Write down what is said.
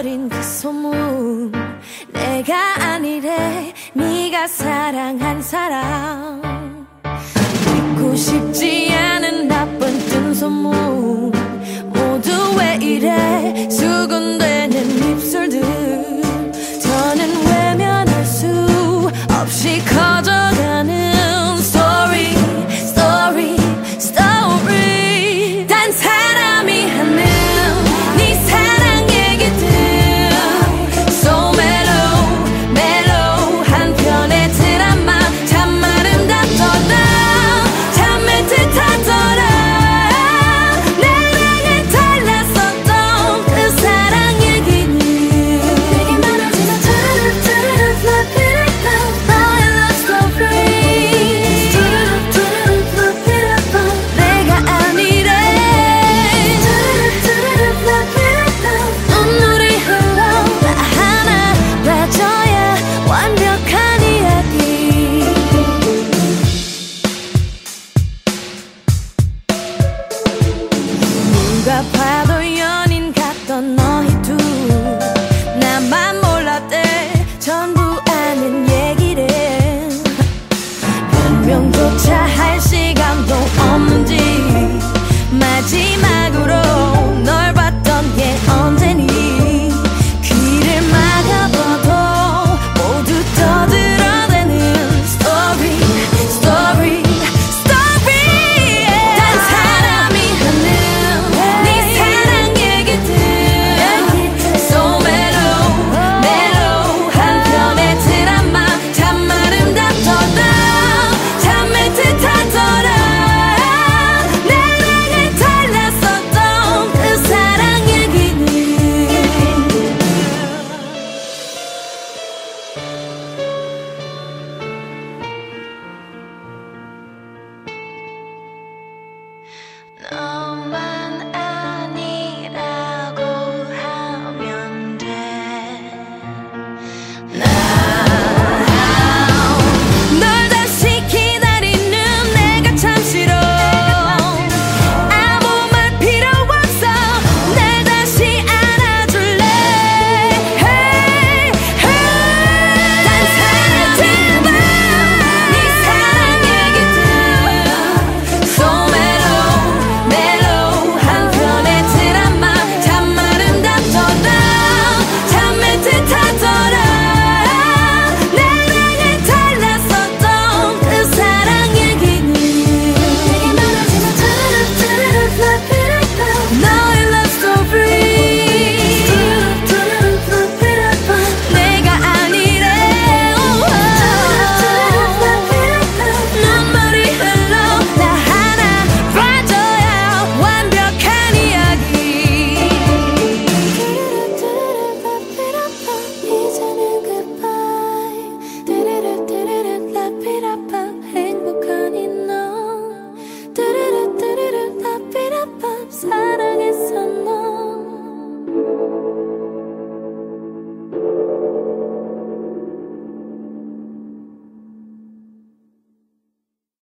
버린 그 소문. 내가 아니래 네가 사랑한 사람. 믿고 싶지 않은 나쁜 뜬 소문. 모두 왜 이래? 변명조차 할 시간도 없는지 마지막